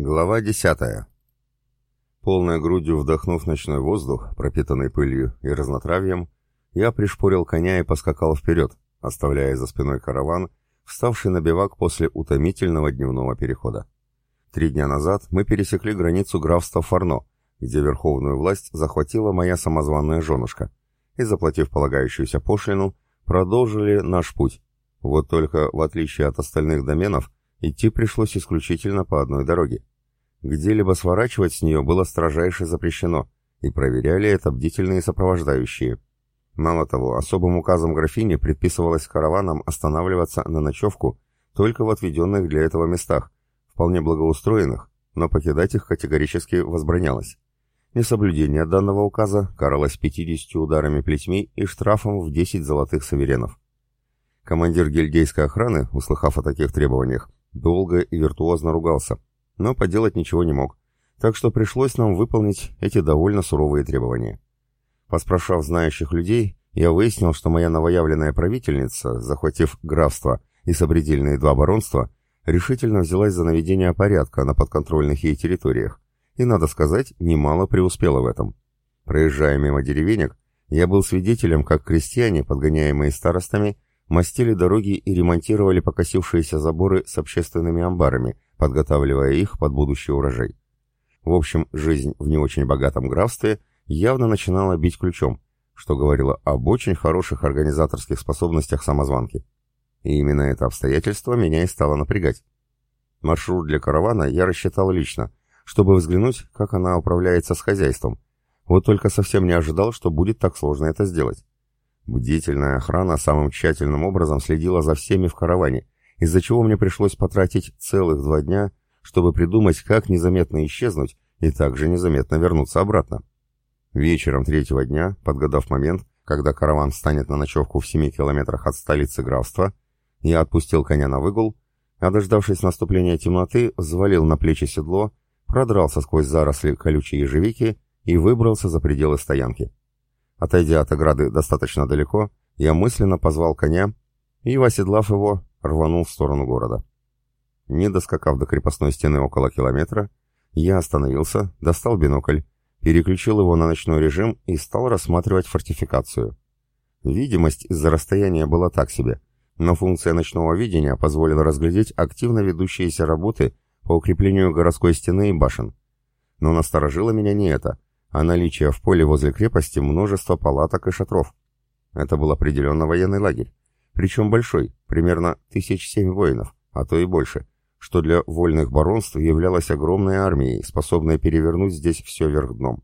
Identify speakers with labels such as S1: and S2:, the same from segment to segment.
S1: Глава десятая. Полной грудью вдохнув ночной воздух, пропитанный пылью и разнотравьем, я пришпорил коня и поскакал вперед, оставляя за спиной караван, вставший на бивак после утомительного дневного перехода. Три дня назад мы пересекли границу графства Фарно, где верховную власть захватила моя самозванная женушка, и, заплатив полагающуюся пошлину, продолжили наш путь. Вот только, в отличие от остальных доменов, идти пришлось исключительно по одной дороге. Где-либо сворачивать с нее было строжайше запрещено, и проверяли это бдительные сопровождающие. Мало того, особым указом графини предписывалось караванам останавливаться на ночевку только в отведенных для этого местах, вполне благоустроенных, но покидать их категорически возбранялось. Несоблюдение данного указа каралось 50 ударами плетьми и штрафом в 10 золотых саверенов. Командир гильдейской охраны, услыхав о таких требованиях, долго и виртуозно ругался, но поделать ничего не мог, так что пришлось нам выполнить эти довольно суровые требования. Поспрашав знающих людей, я выяснил, что моя новоявленная правительница, захватив графство и сопредельные два баронства, решительно взялась за наведение порядка на подконтрольных ей территориях, и, надо сказать, немало преуспела в этом. Проезжая мимо деревенек, я был свидетелем, как крестьяне, подгоняемые старостами, мастили дороги и ремонтировали покосившиеся заборы с общественными амбарами, подготавливая их под будущий урожай. В общем, жизнь в не очень богатом графстве явно начинала бить ключом, что говорило об очень хороших организаторских способностях самозванки. И именно это обстоятельство меня и стало напрягать. Маршрут для каравана я рассчитал лично, чтобы взглянуть, как она управляется с хозяйством. Вот только совсем не ожидал, что будет так сложно это сделать. Бдительная охрана самым тщательным образом следила за всеми в караване, из-за чего мне пришлось потратить целых два дня, чтобы придумать, как незаметно исчезнуть и также незаметно вернуться обратно. Вечером третьего дня, подгадав момент, когда караван встанет на ночевку в семи километрах от столицы графства, я отпустил коня на выгул, а дождавшись наступления темноты, взвалил на плечи седло, продрался сквозь заросли колючей ежевики и выбрался за пределы стоянки. Отойдя от ограды достаточно далеко, я мысленно позвал коня и, оседлав его, рванул в сторону города. Не доскакав до крепостной стены около километра, я остановился, достал бинокль, переключил его на ночной режим и стал рассматривать фортификацию. Видимость из-за расстояния была так себе, но функция ночного видения позволила разглядеть активно ведущиеся работы по укреплению городской стены и башен. Но насторожило меня не это, а наличие в поле возле крепости множества палаток и шатров. Это был определенно военный лагерь, причем большой, примерно тысяч семь воинов, а то и больше, что для вольных баронств являлось огромной армией, способной перевернуть здесь все вверх дном.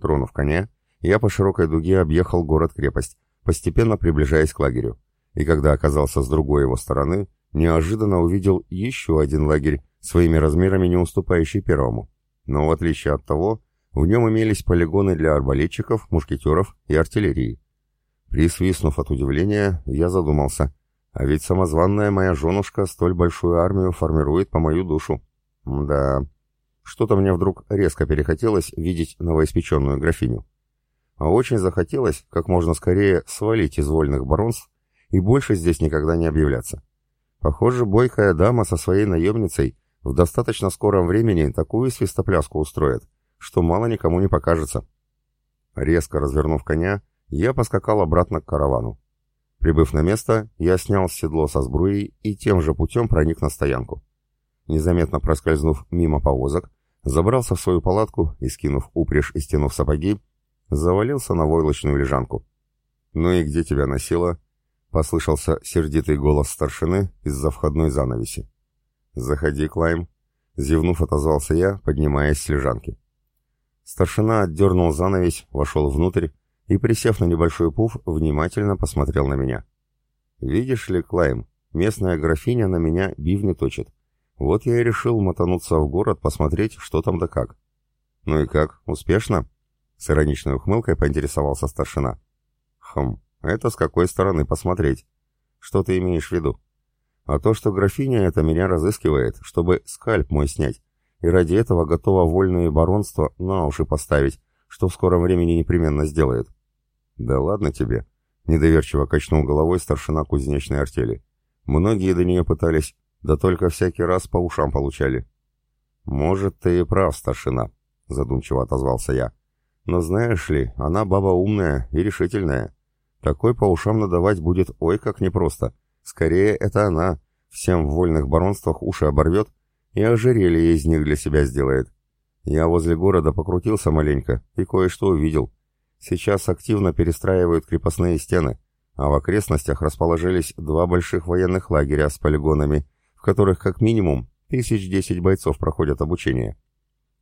S1: Тронув коня, я по широкой дуге объехал город-крепость, постепенно приближаясь к лагерю, и когда оказался с другой его стороны, неожиданно увидел еще один лагерь, своими размерами не уступающий первому. Но в отличие от того, в нем имелись полигоны для арбалетчиков, мушкетеров и артиллерии. Присвистнув от удивления, я задумался. А ведь самозванная моя женушка столь большую армию формирует по мою душу. Да, что-то мне вдруг резко перехотелось видеть новоиспеченную графиню. А очень захотелось как можно скорее свалить из вольных баронств и больше здесь никогда не объявляться. Похоже, бойкая дама со своей наемницей в достаточно скором времени такую свистопляску устроит, что мало никому не покажется. Резко развернув коня, я поскакал обратно к каравану. Прибыв на место, я снял седло со сбруей и тем же путем проник на стоянку. Незаметно проскользнув мимо повозок, забрался в свою палатку и, скинув упряжь и стянув сапоги, завалился на войлочную лежанку. «Ну и где тебя носило?» — послышался сердитый голос старшины из-за входной занавеси. «Заходи, Клайм», — зевнув, отозвался я, поднимаясь с лежанки. Старшина отдернул занавесь, вошел внутрь и, присев на небольшой пуф, внимательно посмотрел на меня. «Видишь ли, Клайм, местная графиня на меня бивни точит. Вот я и решил мотануться в город посмотреть, что там да как». «Ну и как, успешно?» С ироничной ухмылкой поинтересовался старшина. «Хм, это с какой стороны посмотреть? Что ты имеешь в виду?» «А то, что графиня это меня разыскивает, чтобы скальп мой снять, и ради этого готова вольные баронства на уши поставить, что в скором времени непременно сделает. Да ладно тебе, недоверчиво качнул головой старшина кузнечной артели. Многие до нее пытались, да только всякий раз по ушам получали. «Может, ты и прав, старшина», — задумчиво отозвался я. «Но знаешь ли, она баба умная и решительная. Такой по ушам надавать будет ой как непросто. Скорее, это она всем в вольных баронствах уши оборвет и ожерелье из них для себя сделает. Я возле города покрутился маленько и кое-что увидел. Сейчас активно перестраивают крепостные стены, а в окрестностях расположились два больших военных лагеря с полигонами, в которых как минимум тысяч десять бойцов проходят обучение.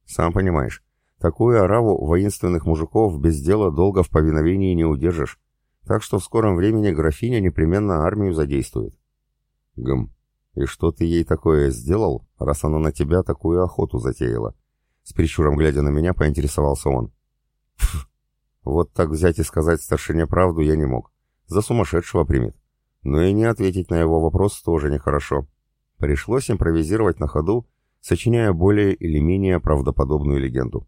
S1: Сам понимаешь, такую ораву воинственных мужиков без дела долго в повиновении не удержишь, так что в скором времени графиня непременно армию задействует. Гм, и что ты ей такое сделал, раз она на тебя такую охоту затеяла? С прищуром глядя на меня, поинтересовался он. Вот так взять и сказать старшине правду я не мог. За сумасшедшего примет. Но и не ответить на его вопрос тоже нехорошо. Пришлось импровизировать на ходу, сочиняя более или менее правдоподобную легенду.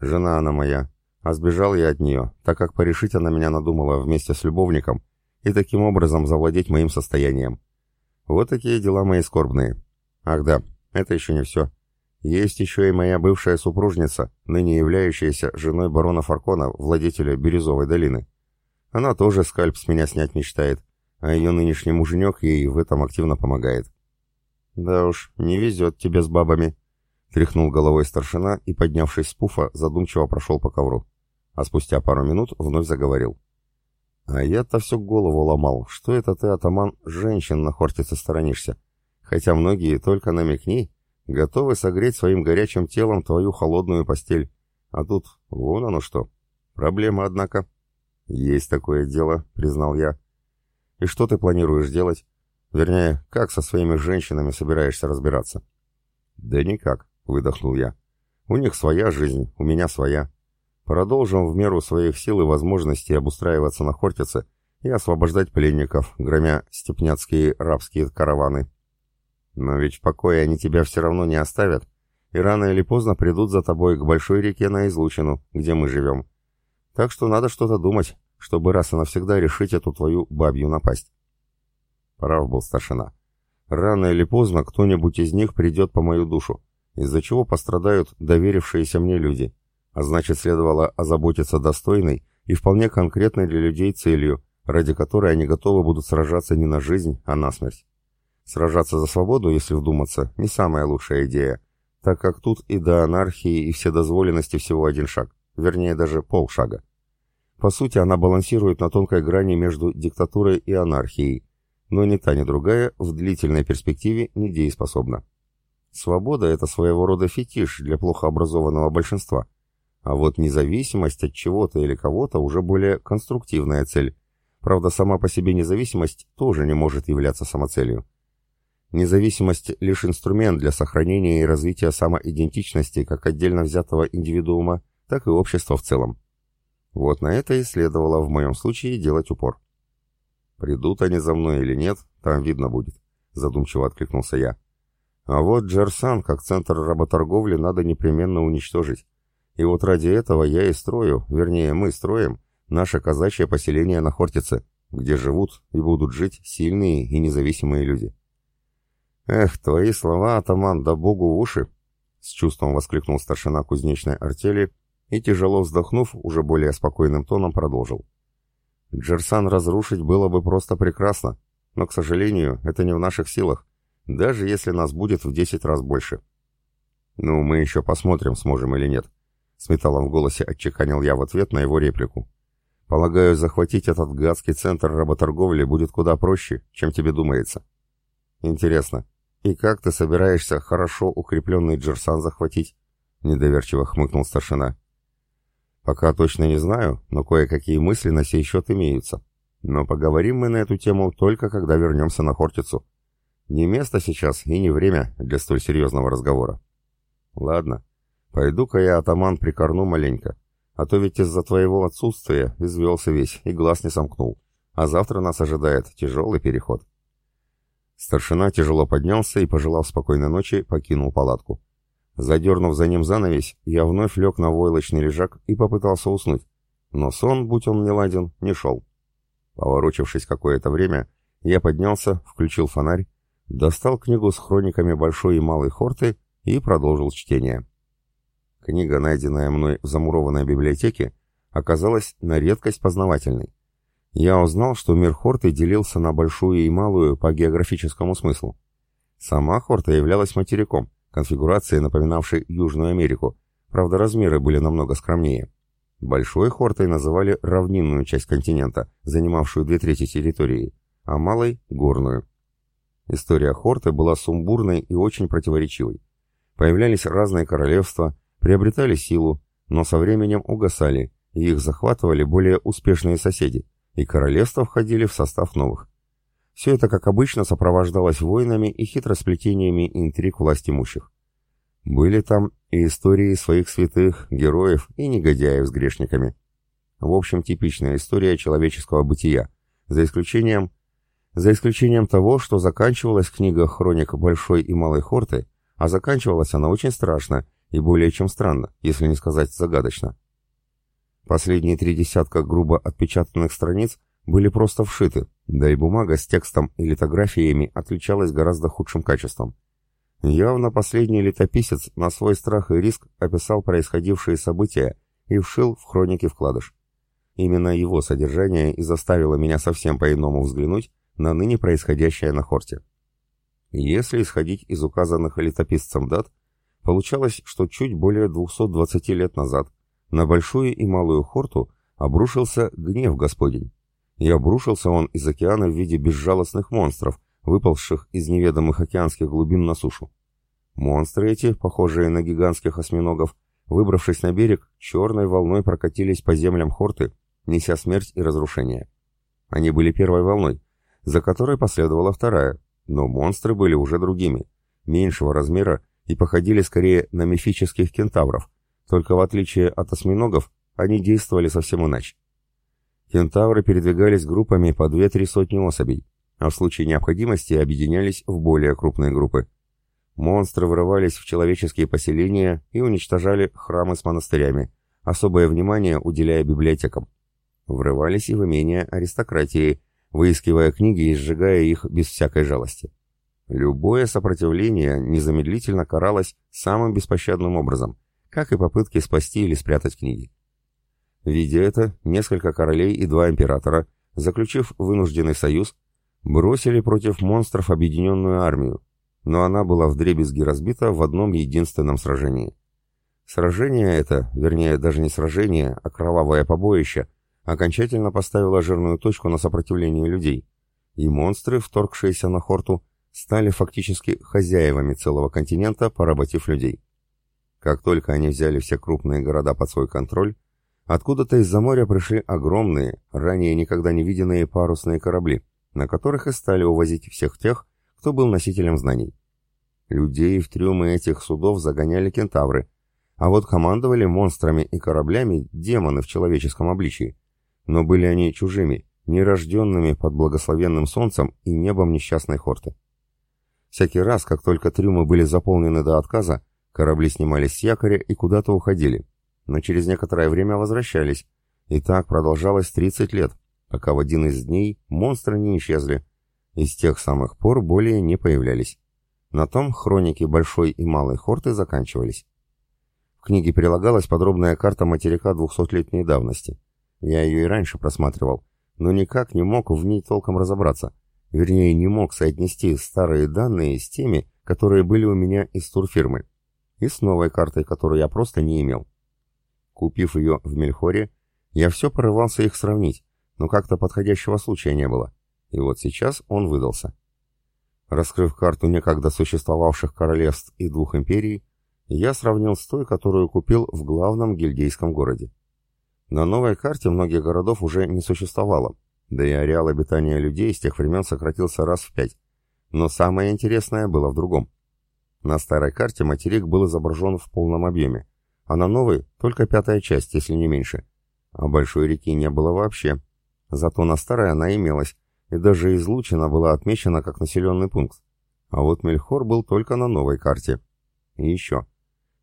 S1: «Жена она моя, а сбежал я от нее, так как порешить она меня надумала вместе с любовником и таким образом завладеть моим состоянием. Вот такие дела мои скорбные. Ах да, это еще не все. Есть еще и моя бывшая супружница, ныне являющаяся женой барона Фаркона, владетеля Бирюзовой долины. Она тоже скальп с меня снять мечтает, а ее нынешний муженек ей в этом активно помогает. «Да уж, не везет тебе с бабами», — тряхнул головой старшина и, поднявшись с пуфа, задумчиво прошел по ковру. А спустя пару минут вновь заговорил. «А я-то всю голову ломал, что это ты, атаман, женщин на хортице сторонишься, хотя многие только намекни, готовы согреть своим горячим телом твою холодную постель. А тут вон оно что. Проблема, однако». «Есть такое дело», — признал я. «И что ты планируешь делать?» Вернее, как со своими женщинами собираешься разбираться? Да никак, выдохнул я. У них своя жизнь, у меня своя. Продолжим в меру своих сил и возможностей обустраиваться на Хортице и освобождать пленников, громя степняцкие рабские караваны. Но ведь в покое они тебя все равно не оставят, и рано или поздно придут за тобой к большой реке на излучину, где мы живем. Так что надо что-то думать, чтобы раз и навсегда решить эту твою бабью напасть. Прав был старшина. Рано или поздно кто-нибудь из них придет по мою душу, из-за чего пострадают доверившиеся мне люди, а значит следовало озаботиться достойной и вполне конкретной для людей целью, ради которой они готовы будут сражаться не на жизнь, а на смерть. Сражаться за свободу, если вдуматься, не самая лучшая идея, так как тут и до анархии и вседозволенности всего один шаг, вернее даже полшага. По сути, она балансирует на тонкой грани между диктатурой и анархией, но ни та, ни другая в длительной перспективе недееспособна. Свобода – это своего рода фетиш для плохо образованного большинства, а вот независимость от чего-то или кого-то уже более конструктивная цель. Правда, сама по себе независимость тоже не может являться самоцелью. Независимость – лишь инструмент для сохранения и развития самоидентичности как отдельно взятого индивидуума, так и общества в целом. Вот на это и следовало в моем случае делать упор. «Придут они за мной или нет, там видно будет», — задумчиво откликнулся я. «А вот Джерсан, как центр работорговли, надо непременно уничтожить. И вот ради этого я и строю, вернее, мы строим, наше казачье поселение на Хортице, где живут и будут жить сильные и независимые люди». «Эх, твои слова, атаман, да богу уши!» — с чувством воскликнул старшина кузнечной артели и, тяжело вздохнув, уже более спокойным тоном продолжил. Джерсан разрушить было бы просто прекрасно, но, к сожалению, это не в наших силах, даже если нас будет в десять раз больше. Ну, мы еще посмотрим, сможем или нет. С металлом в голосе отчеканил я в ответ на его реплику. Полагаю, захватить этот гадский центр работорговли будет куда проще, чем тебе думается. Интересно, и как ты собираешься хорошо укрепленный Джерсан захватить? Недоверчиво хмыкнул старшина. Пока точно не знаю, но кое-какие мысли на сей счет имеются. Но поговорим мы на эту тему только когда вернемся на Хортицу. Не место сейчас и не время для столь серьезного разговора. Ладно, пойду-ка я, атаман, прикорну маленько. А то ведь из-за твоего отсутствия извелся весь и глаз не сомкнул. А завтра нас ожидает тяжелый переход. Старшина тяжело поднялся и, пожелав спокойной ночи, покинул палатку. Задернув за ним занавесь, я вновь лег на войлочный лежак и попытался уснуть. Но сон, будь он не ладен, не шел. Поворочившись какое-то время, я поднялся, включил фонарь, достал книгу с хрониками Большой и Малой Хорты и продолжил чтение. Книга, найденная мной в замурованной библиотеке, оказалась на редкость познавательной. Я узнал, что мир Хорты делился на большую и малую по географическому смыслу. Сама Хорта являлась материком, конфигурацией, напоминавшей Южную Америку, правда размеры были намного скромнее. Большой Хортой называли равнинную часть континента, занимавшую две трети территории, а малой — горную. История Хорты была сумбурной и очень противоречивой. Появлялись разные королевства, приобретали силу, но со временем угасали, и их захватывали более успешные соседи, и королевства входили в состав новых. Все это, как обычно, сопровождалось войнами и хитросплетениями интриг власть имущих. Были там и истории своих святых, героев и негодяев с грешниками. В общем, типичная история человеческого бытия, за исключением за исключением того, что заканчивалась книга хроник Большой и Малой Хорты, а заканчивалась она очень страшно и более чем странно, если не сказать загадочно. Последние три десятка грубо отпечатанных страниц были просто вшиты, да и бумага с текстом и литографиями отличалась гораздо худшим качеством. Явно последний летописец на свой страх и риск описал происходившие события и вшил в хроники вкладыш. Именно его содержание и заставило меня совсем по-иному взглянуть на ныне происходящее на Хорте. Если исходить из указанных летописцем дат, получалось, что чуть более 220 лет назад на Большую и Малую Хорту обрушился гнев Господень. И обрушился он из океана в виде безжалостных монстров, выползших из неведомых океанских глубин на сушу. Монстры эти, похожие на гигантских осьминогов, выбравшись на берег, черной волной прокатились по землям Хорты, неся смерть и разрушение. Они были первой волной, за которой последовала вторая, но монстры были уже другими, меньшего размера и походили скорее на мифических кентавров, только в отличие от осьминогов, они действовали совсем иначе. Кентавры передвигались группами по две-три сотни особей, а в случае необходимости объединялись в более крупные группы. Монстры вырывались в человеческие поселения и уничтожали храмы с монастырями, особое внимание уделяя библиотекам. Врывались и в имения аристократии, выискивая книги и сжигая их без всякой жалости. Любое сопротивление незамедлительно каралось самым беспощадным образом, как и попытки спасти или спрятать книги. Видя это, несколько королей и два императора, заключив вынужденный союз, бросили против монстров объединенную армию, но она была вдребезги разбита в одном единственном сражении. Сражение это, вернее даже не сражение, а кровавое побоище, окончательно поставило жирную точку на сопротивлении людей, и монстры, вторгшиеся на Хорту, стали фактически хозяевами целого континента, поработив людей. Как только они взяли все крупные города под свой контроль, Откуда-то из-за моря пришли огромные, ранее никогда не виденные парусные корабли, на которых и стали увозить всех тех, кто был носителем знаний. Людей в трюмы этих судов загоняли кентавры, а вот командовали монстрами и кораблями демоны в человеческом обличии. Но были они чужими, нерожденными под благословенным солнцем и небом несчастной хорты. Всякий раз, как только трюмы были заполнены до отказа, корабли снимались с якоря и куда-то уходили, но через некоторое время возвращались, и так продолжалось 30 лет, пока в один из дней монстры не исчезли, и с тех самых пор более не появлялись. На том хроники Большой и Малой Хорты заканчивались. В книге прилагалась подробная карта материка двухсотлетней давности. Я ее и раньше просматривал, но никак не мог в ней толком разобраться. Вернее, не мог соотнести старые данные с теми, которые были у меня из турфирмы, и с новой картой, которую я просто не имел. Купив ее в Мельхоре, я все порывался их сравнить, но как-то подходящего случая не было. И вот сейчас он выдался. Раскрыв карту некогда существовавших королевств и двух империй, я сравнил с той, которую купил в главном гильдейском городе. На новой карте многих городов уже не существовало, да и ареал обитания людей с тех времен сократился раз в пять. Но самое интересное было в другом. На старой карте материк был изображен в полном объеме, а на новой только пятая часть, если не меньше. А большой реки не было вообще. Зато на старой она имелась, и даже излучина была отмечена как населенный пункт. А вот Мельхор был только на новой карте. И еще.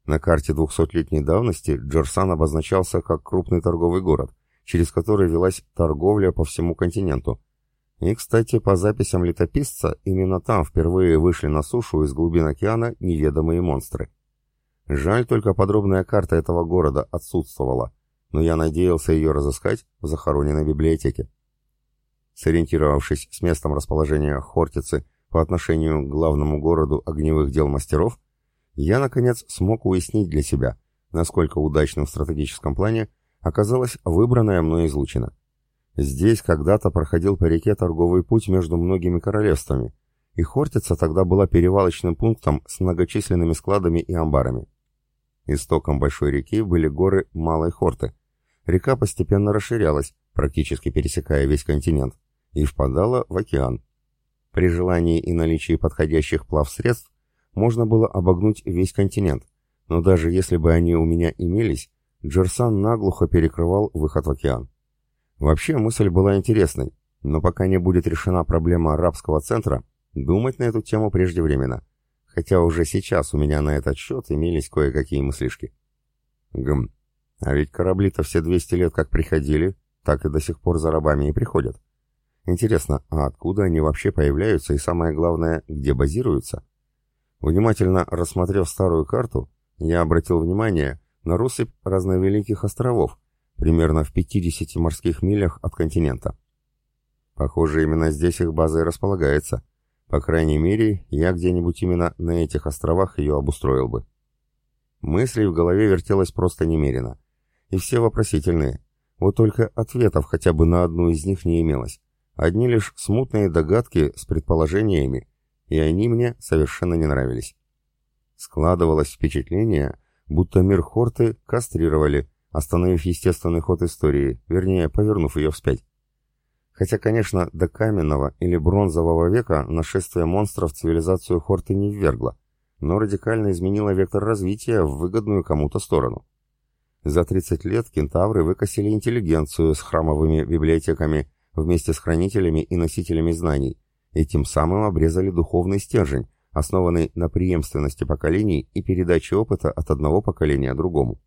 S1: На карте двухсотлетней давности Джерсан обозначался как крупный торговый город, через который велась торговля по всему континенту. И, кстати, по записям летописца, именно там впервые вышли на сушу из глубин океана неведомые монстры. Жаль, только подробная карта этого города отсутствовала, но я надеялся ее разыскать в захороненной библиотеке. Сориентировавшись с местом расположения Хортицы по отношению к главному городу огневых дел мастеров, я, наконец, смог уяснить для себя, насколько удачным в стратегическом плане оказалась выбранная мной излучина. Здесь когда-то проходил по реке торговый путь между многими королевствами, и Хортица тогда была перевалочным пунктом с многочисленными складами и амбарами. Истоком большой реки были горы Малой Хорты. Река постепенно расширялась, практически пересекая весь континент, и впадала в океан. При желании и наличии подходящих плавсредств можно было обогнуть весь континент, но даже если бы они у меня имелись, Джерсан наглухо перекрывал выход в океан. Вообще мысль была интересной, но пока не будет решена проблема арабского центра, думать на эту тему преждевременно, хотя уже сейчас у меня на этот счет имелись кое-какие мыслишки. Гм, а ведь корабли-то все 200 лет как приходили, так и до сих пор за рабами и приходят. Интересно, а откуда они вообще появляются и самое главное, где базируются? Внимательно рассмотрев старую карту, я обратил внимание на россыпь разновеликих островов, примерно в 50 морских милях от континента. Похоже, именно здесь их база и располагается. По крайней мере, я где-нибудь именно на этих островах ее обустроил бы. Мыслей в голове вертелось просто немерено. И все вопросительные. Вот только ответов хотя бы на одну из них не имелось. Одни лишь смутные догадки с предположениями, и они мне совершенно не нравились. Складывалось впечатление, будто мир Хорты кастрировали, остановив естественный ход истории, вернее, повернув ее вспять. Хотя, конечно, до каменного или бронзового века нашествие монстров цивилизацию Хорты не ввергло, но радикально изменило вектор развития в выгодную кому-то сторону. За 30 лет кентавры выкосили интеллигенцию с храмовыми библиотеками вместе с хранителями и носителями знаний, и тем самым обрезали духовный стержень, основанный на преемственности поколений и передаче опыта от одного поколения другому.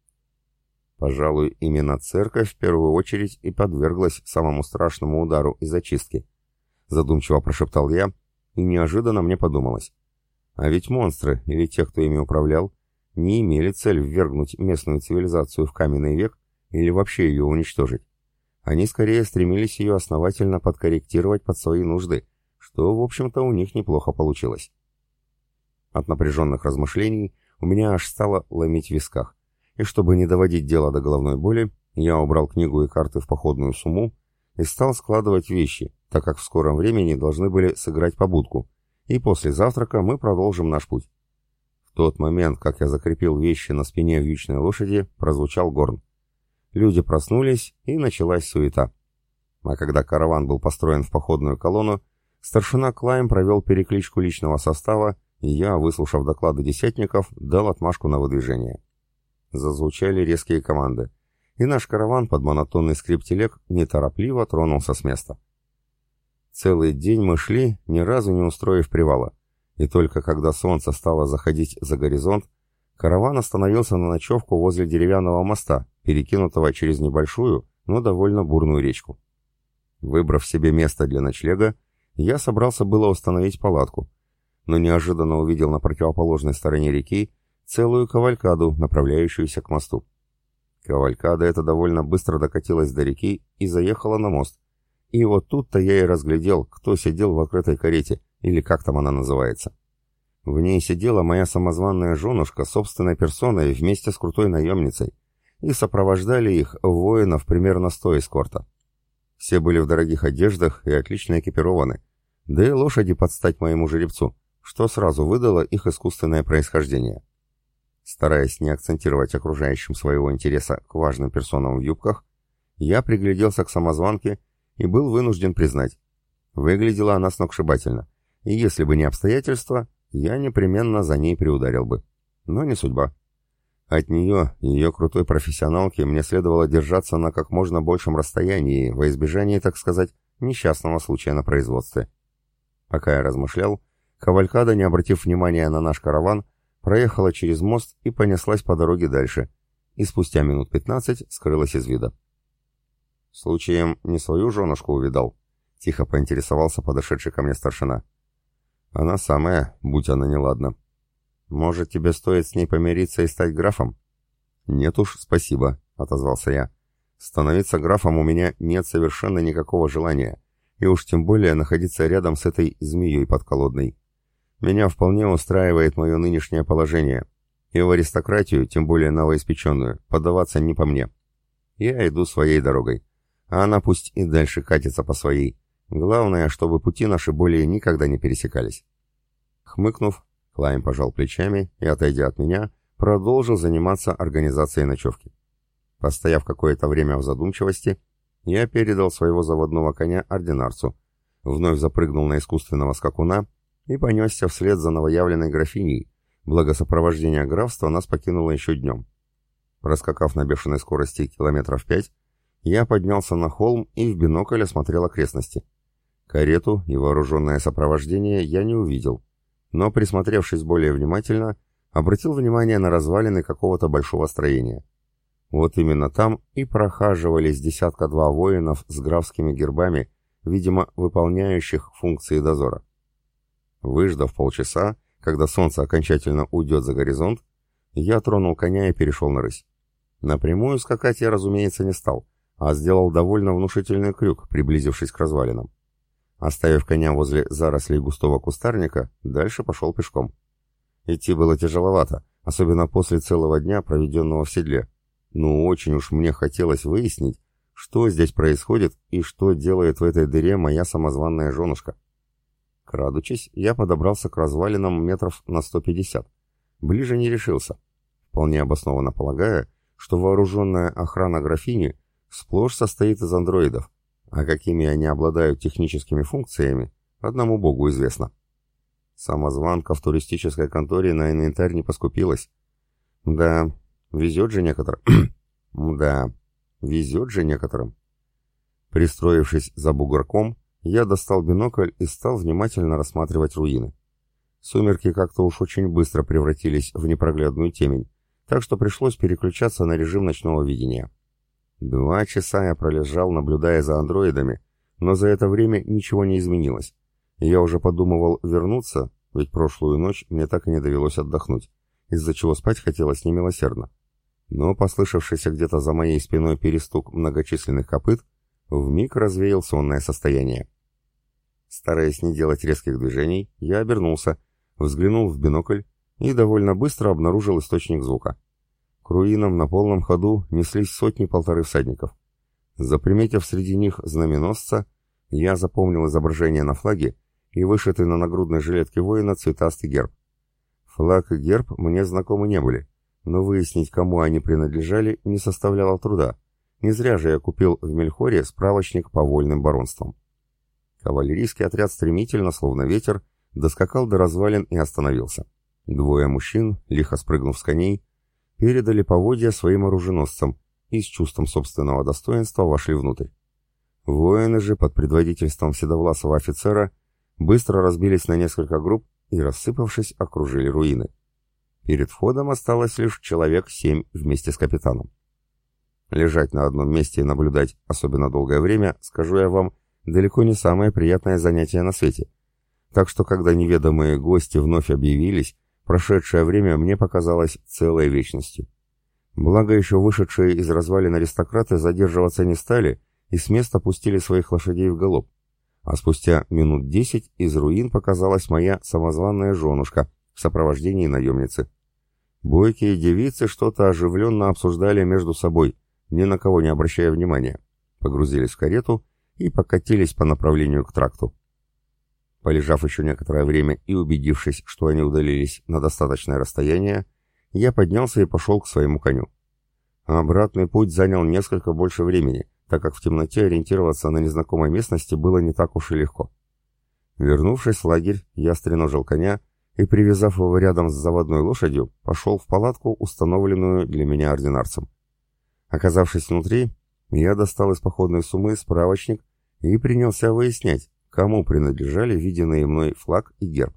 S1: Пожалуй, именно церковь в первую очередь и подверглась самому страшному удару и зачистке. Задумчиво прошептал я, и неожиданно мне подумалось. А ведь монстры, или те, кто ими управлял, не имели цель ввергнуть местную цивилизацию в каменный век или вообще ее уничтожить. Они скорее стремились ее основательно подкорректировать под свои нужды, что, в общем-то, у них неплохо получилось. От напряженных размышлений у меня аж стало ломить в висках и чтобы не доводить дело до головной боли, я убрал книгу и карты в походную сумму и стал складывать вещи, так как в скором времени должны были сыграть побудку, и после завтрака мы продолжим наш путь. В тот момент, как я закрепил вещи на спине вьючной лошади, прозвучал горн. Люди проснулись, и началась суета. А когда караван был построен в походную колонну, старшина Клайм провел перекличку личного состава, и я, выслушав доклады десятников, дал отмашку на выдвижение. Зазвучали резкие команды, и наш караван под монотонный скрип телег неторопливо тронулся с места. Целый день мы шли, ни разу не устроив привала, и только когда солнце стало заходить за горизонт, караван остановился на ночевку возле деревянного моста, перекинутого через небольшую, но довольно бурную речку. Выбрав себе место для ночлега, я собрался было установить палатку, но неожиданно увидел на противоположной стороне реки целую кавалькаду, направляющуюся к мосту. Кавалькада эта довольно быстро докатилась до реки и заехала на мост. И вот тут-то я и разглядел, кто сидел в открытой карете, или как там она называется. В ней сидела моя самозванная женушка собственной персоной вместе с крутой наемницей, и сопровождали их воинов примерно сто эскорта. Все были в дорогих одеждах и отлично экипированы, да и лошади под стать моему жеребцу, что сразу выдало их искусственное происхождение. Стараясь не акцентировать окружающим своего интереса к важным персонам в юбках, я пригляделся к самозванке и был вынужден признать. Выглядела она сногсшибательно, и если бы не обстоятельства, я непременно за ней приударил бы. Но не судьба. От нее ее крутой профессионалки мне следовало держаться на как можно большем расстоянии, во избежание, так сказать, несчастного случая на производстве. Пока я размышлял, Кавалькада, не обратив внимания на наш караван, проехала через мост и понеслась по дороге дальше, и спустя минут пятнадцать скрылась из вида. «Случаем не свою женушку увидал?» — тихо поинтересовался подошедший ко мне старшина. «Она самая, будь она неладна. Может, тебе стоит с ней помириться и стать графом?» «Нет уж, спасибо», — отозвался я. «Становиться графом у меня нет совершенно никакого желания, и уж тем более находиться рядом с этой змеей подколодной. Меня вполне устраивает мое нынешнее положение, и в аристократию, тем более новоиспеченную, подаваться не по мне. Я иду своей дорогой, а она пусть и дальше катится по своей. Главное, чтобы пути наши более никогда не пересекались». Хмыкнув, Клайм пожал плечами и, отойдя от меня, продолжил заниматься организацией ночевки. Постояв какое-то время в задумчивости, я передал своего заводного коня ординарцу, вновь запрыгнул на искусственного скакуна и понесся вслед за новоявленной графиней, благо сопровождение графства нас покинуло еще днем. Проскакав на бешеной скорости километров пять, я поднялся на холм и в бинокль осмотрел окрестности. Карету и вооруженное сопровождение я не увидел, но, присмотревшись более внимательно, обратил внимание на развалины какого-то большого строения. Вот именно там и прохаживались десятка-два воинов с графскими гербами, видимо, выполняющих функции дозора. Выждав полчаса, когда солнце окончательно уйдет за горизонт, я тронул коня и перешел на рысь. Напрямую скакать я, разумеется, не стал, а сделал довольно внушительный крюк, приблизившись к развалинам. Оставив коня возле зарослей густого кустарника, дальше пошел пешком. Идти было тяжеловато, особенно после целого дня, проведенного в седле. Но очень уж мне хотелось выяснить, что здесь происходит и что делает в этой дыре моя самозванная женушка. Крадучись, я подобрался к развалинам метров на 150. Ближе не решился, вполне обоснованно полагая, что вооруженная охрана графини сплошь состоит из андроидов, а какими они обладают техническими функциями, одному богу известно. Самозванка в туристической конторе на инвентарь не поскупилась. Да, везет же некоторым. да, везет же некоторым. Пристроившись за бугорком, я достал бинокль и стал внимательно рассматривать руины. Сумерки как-то уж очень быстро превратились в непроглядную темень, так что пришлось переключаться на режим ночного видения. Два часа я пролежал, наблюдая за андроидами, но за это время ничего не изменилось. Я уже подумывал вернуться, ведь прошлую ночь мне так и не довелось отдохнуть, из-за чего спать хотелось немилосердно. Но послышавшийся где-то за моей спиной перестук многочисленных копыт вмиг развеял сонное состояние. Стараясь не делать резких движений, я обернулся, взглянул в бинокль и довольно быстро обнаружил источник звука. К руинам на полном ходу неслись сотни-полторы всадников. Заприметив среди них знаменосца, я запомнил изображение на флаге и вышитый на нагрудной жилетке воина цветастый герб. Флаг и герб мне знакомы не были, но выяснить, кому они принадлежали, не составляло труда. Не зря же я купил в Мельхоре справочник по вольным баронствам. Кавалерийский отряд стремительно, словно ветер, доскакал до развалин и остановился. Двое мужчин, лихо спрыгнув с коней, передали поводья своим оруженосцам и с чувством собственного достоинства вошли внутрь. Воины же под предводительством седовласого офицера быстро разбились на несколько групп и, рассыпавшись, окружили руины. Перед входом осталось лишь человек семь вместе с капитаном. Лежать на одном месте и наблюдать особенно долгое время, скажу я вам, далеко не самое приятное занятие на свете. Так что, когда неведомые гости вновь объявились, Прошедшее время мне показалось целой вечностью. Благо еще вышедшие из развалин аристократы задерживаться не стали и с места пустили своих лошадей в галоп. А спустя минут десять из руин показалась моя самозванная женушка в сопровождении наемницы. Бойкие девицы что-то оживленно обсуждали между собой, ни на кого не обращая внимания. Погрузились в карету и покатились по направлению к тракту. Полежав еще некоторое время и убедившись, что они удалились на достаточное расстояние, я поднялся и пошел к своему коню. Обратный путь занял несколько больше времени, так как в темноте ориентироваться на незнакомой местности было не так уж и легко. Вернувшись в лагерь, я стреножил коня и, привязав его рядом с заводной лошадью, пошел в палатку, установленную для меня ординарцем. Оказавшись внутри, я достал из походной суммы справочник и принялся выяснять, кому принадлежали виденные мной флаг и герб.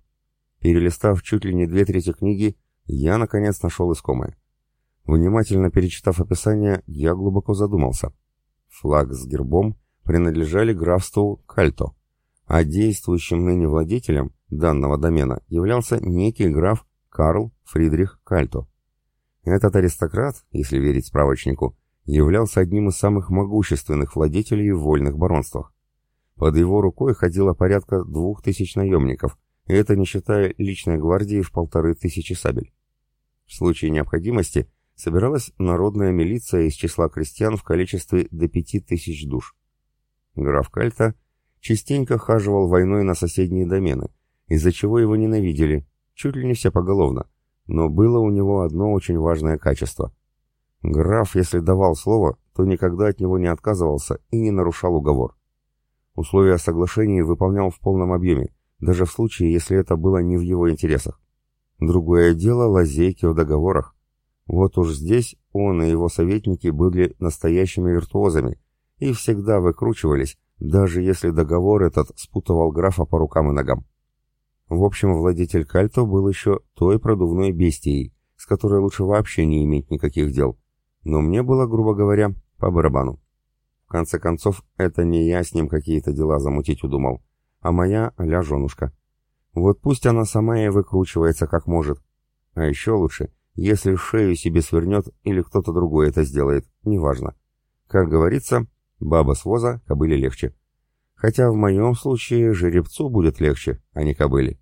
S1: Перелистав чуть ли не две трети книги, я, наконец, нашел искомое. Внимательно перечитав описание, я глубоко задумался. Флаг с гербом принадлежали графству Кальто, а действующим ныне владетелем данного домена являлся некий граф Карл Фридрих Кальто. Этот аристократ, если верить справочнику, являлся одним из самых могущественных владетелей в вольных баронствах. Под его рукой ходило порядка двух тысяч наемников, и это не считая личной гвардии в полторы тысячи сабель. В случае необходимости собиралась народная милиция из числа крестьян в количестве до пяти тысяч душ. Граф Кальта частенько хаживал войной на соседние домены, из-за чего его ненавидели, чуть ли не все поголовно, но было у него одно очень важное качество. Граф, если давал слово, то никогда от него не отказывался и не нарушал уговор. Условия соглашения выполнял в полном объеме, даже в случае, если это было не в его интересах. Другое дело лазейки в договорах. Вот уж здесь он и его советники были настоящими виртуозами и всегда выкручивались, даже если договор этот спутывал графа по рукам и ногам. В общем, владетель Кальто был еще той продувной бестией, с которой лучше вообще не иметь никаких дел. Но мне было, грубо говоря, по барабану. В конце концов, это не я с ним какие-то дела замутить удумал, а моя а женушка. Вот пусть она сама и выкручивается как может. А еще лучше, если шею себе свернет или кто-то другой это сделает, неважно. Как говорится, баба с воза кобыле легче. Хотя в моем случае жеребцу будет легче, а не кобыле.